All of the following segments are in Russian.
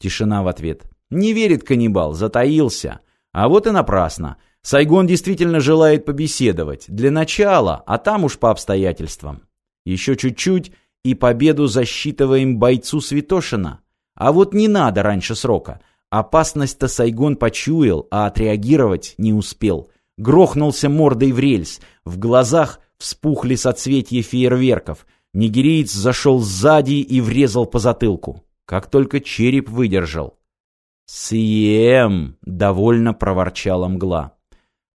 Тишина в ответ. Не верит каннибал, затаился. А вот и напрасно. Сайгон действительно желает побеседовать. Для начала, а там уж по обстоятельствам. Еще чуть-чуть, и победу засчитываем бойцу Святошина. А вот не надо раньше срока. Опасность-то Сайгон почуял, а отреагировать не успел. Грохнулся мордой в рельс. В глазах вспухли соцветья фейерверков. Нигериец зашел сзади и врезал по затылку. Как только череп выдержал. «Съем!» — довольно проворчала мгла.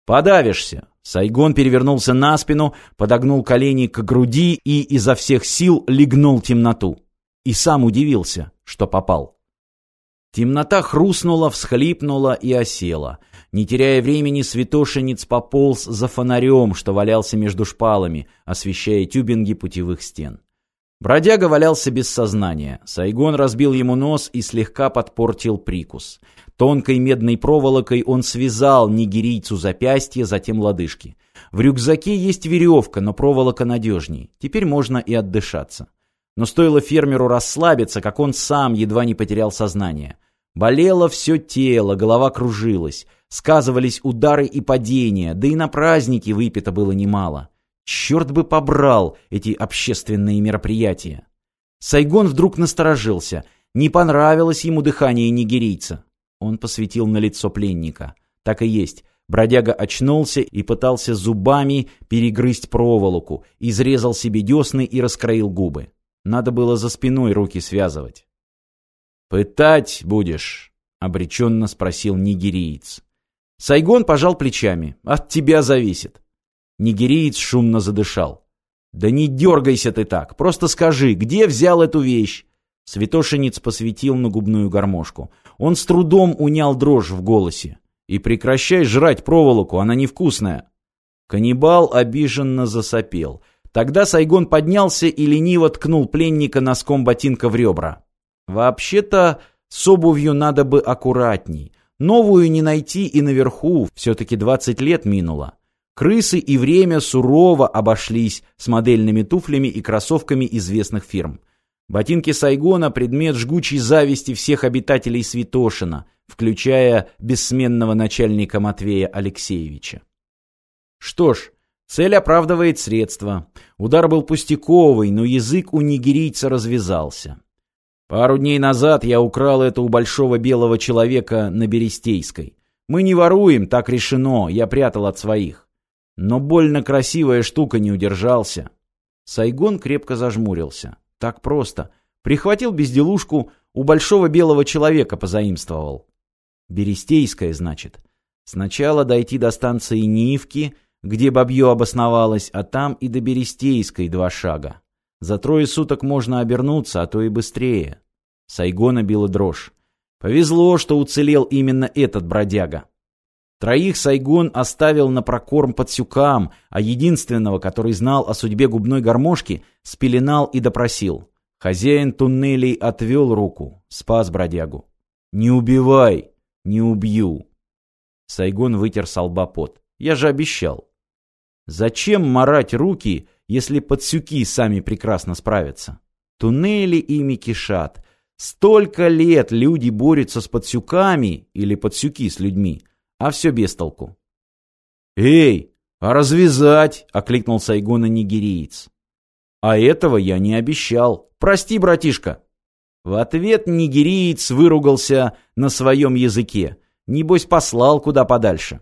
«Подавишься!» Сайгон перевернулся на спину, подогнул колени к груди и изо всех сил легнул темноту. И сам удивился, что попал. Темнота хрустнула, всхлипнула и осела. Не теряя времени, святошенец пополз за фонарем, что валялся между шпалами, освещая тюбинги путевых стен. Бродяга валялся без сознания. Сайгон разбил ему нос и слегка подпортил прикус. Тонкой медной проволокой он связал нигерийцу запястье, затем лодыжки. В рюкзаке есть веревка, но проволока надежней. Теперь можно и отдышаться. Но стоило фермеру расслабиться, как он сам едва не потерял сознание. Болело все тело, голова кружилась. Сказывались удары и падения, да и на праздники выпито было немало. Черт бы побрал эти общественные мероприятия. Сайгон вдруг насторожился. Не понравилось ему дыхание нигерийца. Он посветил на лицо пленника. Так и есть. Бродяга очнулся и пытался зубами перегрызть проволоку, изрезал себе десны и раскроил губы. Надо было за спиной руки связывать. «Пытать будешь?» — обреченно спросил нигериец. Сайгон пожал плечами. «От тебя зависит. Нигериец шумно задышал. «Да не дергайся ты так, просто скажи, где взял эту вещь?» Святошенец посветил на губную гармошку. Он с трудом унял дрожь в голосе. «И прекращай жрать проволоку, она невкусная!» Каннибал обиженно засопел. Тогда Сайгон поднялся и лениво ткнул пленника носком ботинка в ребра. «Вообще-то с обувью надо бы аккуратней. Новую не найти и наверху, все-таки двадцать лет минуло. Крысы и время сурово обошлись с модельными туфлями и кроссовками известных фирм. Ботинки Сайгона – предмет жгучей зависти всех обитателей Святошина, включая бессменного начальника Матвея Алексеевича. Что ж, цель оправдывает средства. Удар был пустяковый, но язык у нигерийца развязался. Пару дней назад я украл это у большого белого человека на Берестейской. Мы не воруем, так решено, я прятал от своих. Но больно красивая штука не удержался. Сайгон крепко зажмурился. Так просто. Прихватил безделушку, у большого белого человека позаимствовал. Берестейская, значит. Сначала дойти до станции Нивки, где бабье обосновалось, а там и до Берестейской два шага. За трое суток можно обернуться, а то и быстрее. Сайгона била дрожь. Повезло, что уцелел именно этот бродяга. Троих Сайгон оставил на прокорм подсюкам, а единственного, который знал о судьбе губной гармошки, спеленал и допросил. Хозяин туннелей отвел руку, спас бродягу. «Не убивай! Не убью!» Сайгон вытер с лба пот. «Я же обещал!» «Зачем марать руки, если подсюки сами прекрасно справятся?» Туннели ими кишат. Столько лет люди борются с подсюками или подсюки с людьми – а все без толку. «Эй, а развязать!» — окликнул Сайгона нигериец. «А этого я не обещал. Прости, братишка!» В ответ нигериец выругался на своем языке. Небось, послал куда подальше.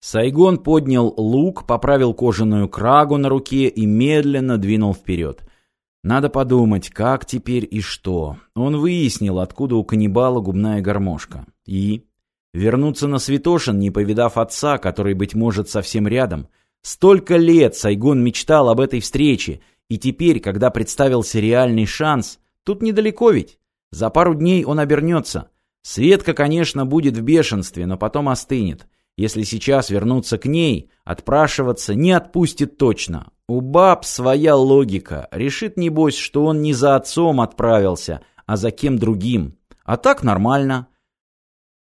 Сайгон поднял лук, поправил кожаную крагу на руке и медленно двинул вперед. Надо подумать, как теперь и что. Он выяснил, откуда у каннибала губная гармошка. И... Вернуться на Святошин, не повидав отца, который, быть может, совсем рядом. Столько лет Сайгон мечтал об этой встрече, и теперь, когда представился реальный шанс, тут недалеко ведь. За пару дней он обернется. Светка, конечно, будет в бешенстве, но потом остынет. Если сейчас вернуться к ней, отпрашиваться не отпустит точно. У баб своя логика. Решит, небось, что он не за отцом отправился, а за кем другим. А так нормально.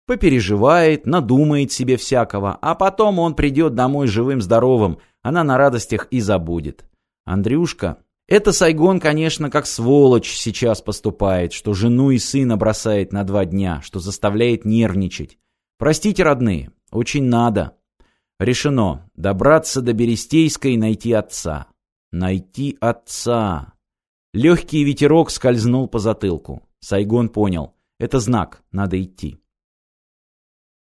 Попереживает, надумает себе всякого, а потом он придет домой живым-здоровым, она на радостях и забудет. Андрюшка, Это Сайгон, конечно, как сволочь сейчас поступает, что жену и сына бросает на два дня, что заставляет нервничать. Простите, родные, очень надо. Решено. Добраться до Берестейской и найти отца. Найти отца. Легкий ветерок скользнул по затылку. Сайгон понял. Это знак. Надо идти.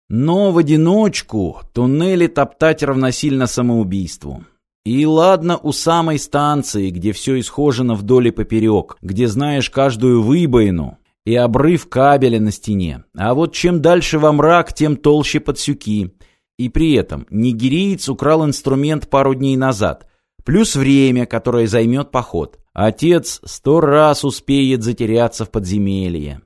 Но в одиночку туннели топтать равносильно самоубийству. И ладно у самой станции, где все исхожено вдоль и поперек, где знаешь каждую выбоину и обрыв кабеля на стене. А вот чем дальше во мрак, тем толще подсюки. И при этом нигериец украл инструмент пару дней назад, плюс время, которое займет поход. Отец сто раз успеет затеряться в подземелье.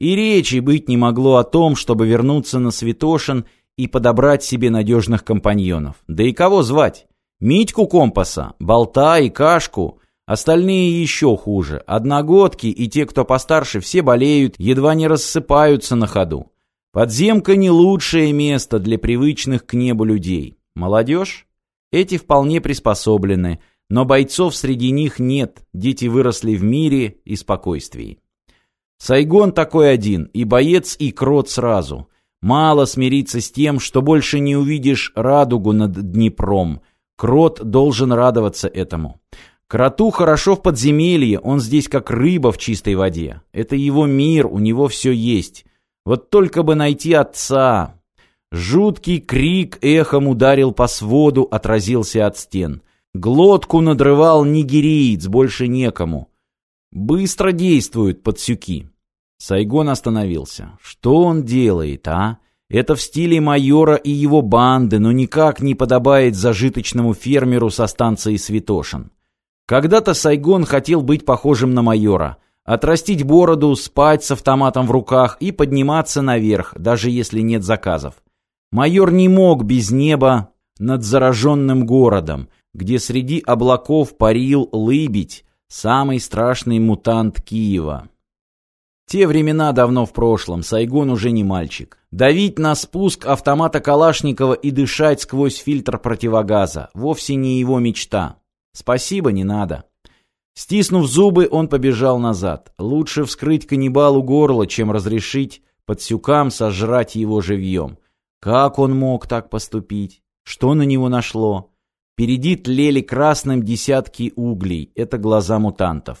И речи быть не могло о том, чтобы вернуться на Святошин и подобрать себе надежных компаньонов. Да и кого звать? Митьку компаса, болта и кашку. Остальные еще хуже. Одногодки и те, кто постарше, все болеют, едва не рассыпаются на ходу. Подземка не лучшее место для привычных к небу людей. Молодежь? Эти вполне приспособлены, но бойцов среди них нет, дети выросли в мире и спокойствии. Сайгон такой один, и боец, и крот сразу. Мало смириться с тем, что больше не увидишь радугу над Днепром, Крот должен радоваться этому. Кроту хорошо в подземелье, он здесь как рыба в чистой воде. Это его мир, у него все есть. Вот только бы найти отца. Жуткий крик эхом ударил по своду, отразился от стен. Глотку надрывал нигериец, больше некому. Быстро действуют подсюки. Сайгон остановился. Что он делает, а? Это в стиле майора и его банды, но никак не подобает зажиточному фермеру со станции Святошин. Когда-то Сайгон хотел быть похожим на майора, отрастить бороду, спать с автоматом в руках и подниматься наверх, даже если нет заказов. Майор не мог без неба над зараженным городом, где среди облаков парил лыбедь, самый страшный мутант Киева. Те времена давно в прошлом, Сайгон уже не мальчик. Давить на спуск автомата Калашникова и дышать сквозь фильтр противогаза – вовсе не его мечта. Спасибо, не надо. Стиснув зубы, он побежал назад. Лучше вскрыть каннибалу горло, чем разрешить подсюкам сожрать его живьем. Как он мог так поступить? Что на него нашло? Впереди тлели красным десятки углей. Это глаза мутантов.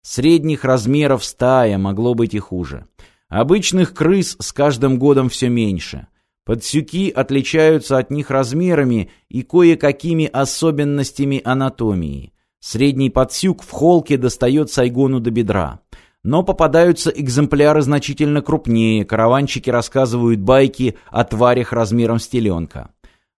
Средних размеров стая, могло быть и хуже. Обычных крыс с каждым годом все меньше. Подсюки отличаются от них размерами и кое-какими особенностями анатомии. Средний подсюк в холке достает Сайгону до бедра. Но попадаются экземпляры значительно крупнее, караванчики рассказывают байки о тварях размером с теленка.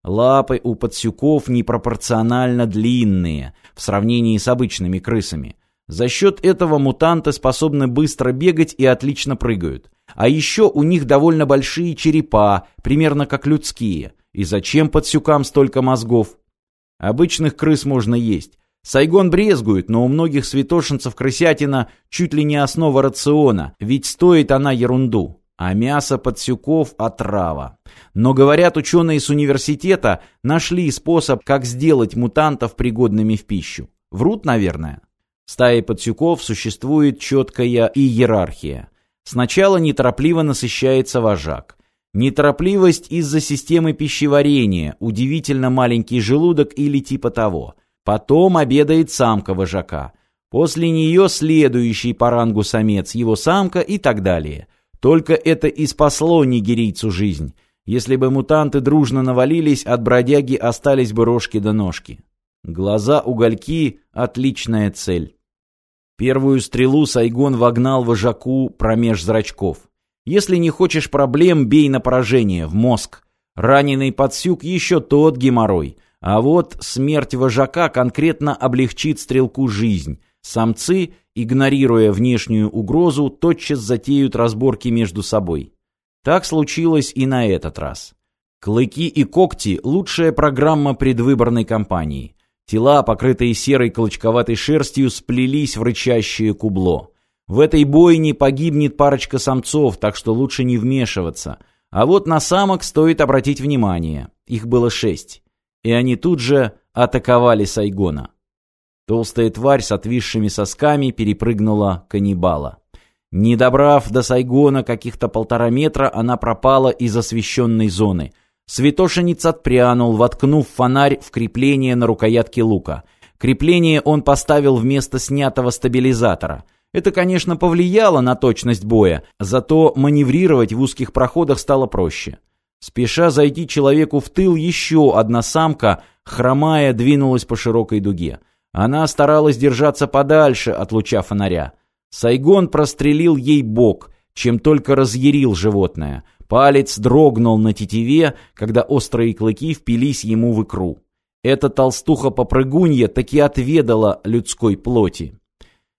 Лапы у подсюков непропорционально длинные в сравнении с обычными крысами – за счет этого мутанты способны быстро бегать и отлично прыгают. А еще у них довольно большие черепа, примерно как людские. И зачем подсюкам столько мозгов? Обычных крыс можно есть. Сайгон брезгует, но у многих святошинцев крысятина чуть ли не основа рациона, ведь стоит она ерунду. А мясо подсюков – отрава. Но, говорят, ученые с университета нашли способ, как сделать мутантов пригодными в пищу. Врут, наверное. В стае подсюков существует четкая иерархия. Сначала неторопливо насыщается вожак. Неторопливость из-за системы пищеварения, удивительно маленький желудок или типа того. Потом обедает самка вожака. После нее следующий по рангу самец, его самка и так далее. Только это и спасло нигерийцу жизнь. Если бы мутанты дружно навалились, от бродяги остались бы рожки до ножки. Глаза-угольки — отличная цель. Первую стрелу Сайгон вогнал вожаку промеж зрачков. Если не хочешь проблем, бей на поражение, в мозг. Раненый подсюк еще тот геморрой. А вот смерть вожака конкретно облегчит стрелку жизнь. Самцы, игнорируя внешнюю угрозу, тотчас затеют разборки между собой. Так случилось и на этот раз. Клыки и когти – лучшая программа предвыборной кампании. Тела, покрытые серой клочковатой шерстью, сплелись в рычащее кубло. В этой бойне погибнет парочка самцов, так что лучше не вмешиваться. А вот на самок стоит обратить внимание. Их было шесть. И они тут же атаковали Сайгона. Толстая тварь с отвисшими сосками перепрыгнула каннибала. Не добрав до Сайгона каких-то полтора метра, она пропала из освещенной зоны. Святошенец отпрянул, воткнув фонарь в крепление на рукоятке лука. Крепление он поставил вместо снятого стабилизатора. Это, конечно, повлияло на точность боя, зато маневрировать в узких проходах стало проще. Спеша зайти человеку в тыл, еще одна самка, хромая, двинулась по широкой дуге. Она старалась держаться подальше от луча фонаря. Сайгон прострелил ей бок, чем только разъярил животное. Палец дрогнул на тетиве, когда острые клыки впились ему в икру. Эта толстуха-попрыгунья таки отведала людской плоти.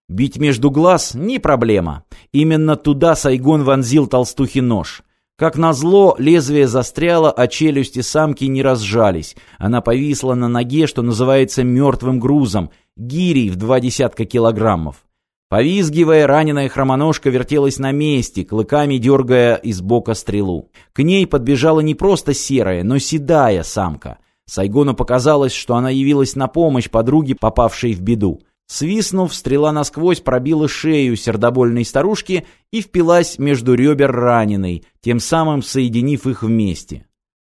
Бить между глаз — не проблема. Именно туда Сайгон вонзил толстухи нож. Как назло, лезвие застряло, а челюсти самки не разжались. Она повисла на ноге, что называется мертвым грузом, гирей в два десятка килограммов. Повизгивая, раненая хромоножка вертелась на месте, клыками дергая из бока стрелу. К ней подбежала не просто серая, но седая самка. Сайгону показалось, что она явилась на помощь подруге, попавшей в беду. Свистнув, стрела насквозь пробила шею сердобольной старушки и впилась между ребер раненой, тем самым соединив их вместе.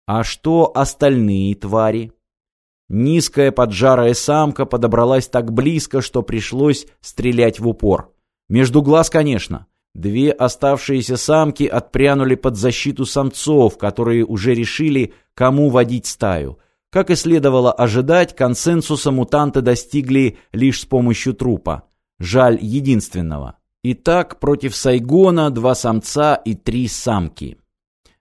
А что остальные твари? Низкая поджарая самка подобралась так близко, что пришлось стрелять в упор. Между глаз, конечно. Две оставшиеся самки отпрянули под защиту самцов, которые уже решили, кому водить стаю. Как и следовало ожидать, консенсуса мутанты достигли лишь с помощью трупа. Жаль единственного. Итак, против Сайгона два самца и три самки.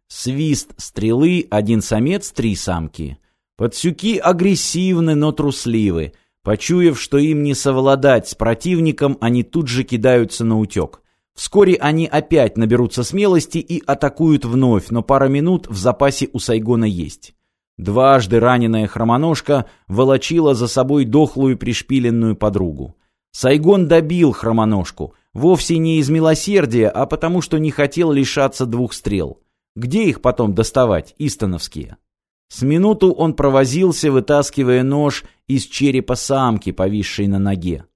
Свист стрелы, один самец, три самки. Подсюки агрессивны, но трусливы. Почуяв, что им не совладать с противником, они тут же кидаются на утек. Вскоре они опять наберутся смелости и атакуют вновь, но пара минут в запасе у Сайгона есть. Дважды раненая хромоножка волочила за собой дохлую пришпиленную подругу. Сайгон добил хромоножку, вовсе не из милосердия, а потому что не хотел лишаться двух стрел. Где их потом доставать, истоновские? С минуту он провозился, вытаскивая нож из черепа самки, повисшей на ноге.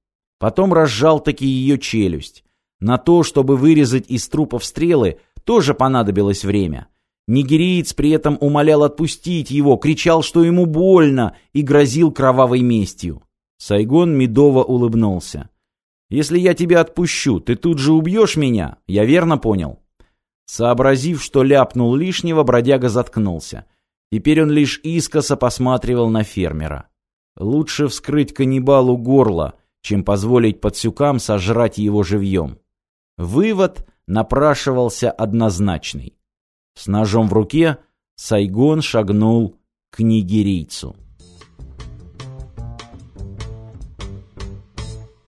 Потом разжал таки ее челюсть. На то, чтобы вырезать из трупов стрелы, тоже понадобилось время. Нигериец при этом умолял отпустить его, кричал, что ему больно, и грозил кровавой местью. Сайгон медово улыбнулся. «Если я тебя отпущу, ты тут же убьешь меня? Я верно понял?» Сообразив, что ляпнул лишнего, бродяга заткнулся. Теперь он лишь искоса посматривал на фермера. Лучше вскрыть каннибалу горло, чем позволить подсюкам сожрать его живьем. Вывод напрашивался однозначный. С ножом в руке Сайгон шагнул к нигерийцу.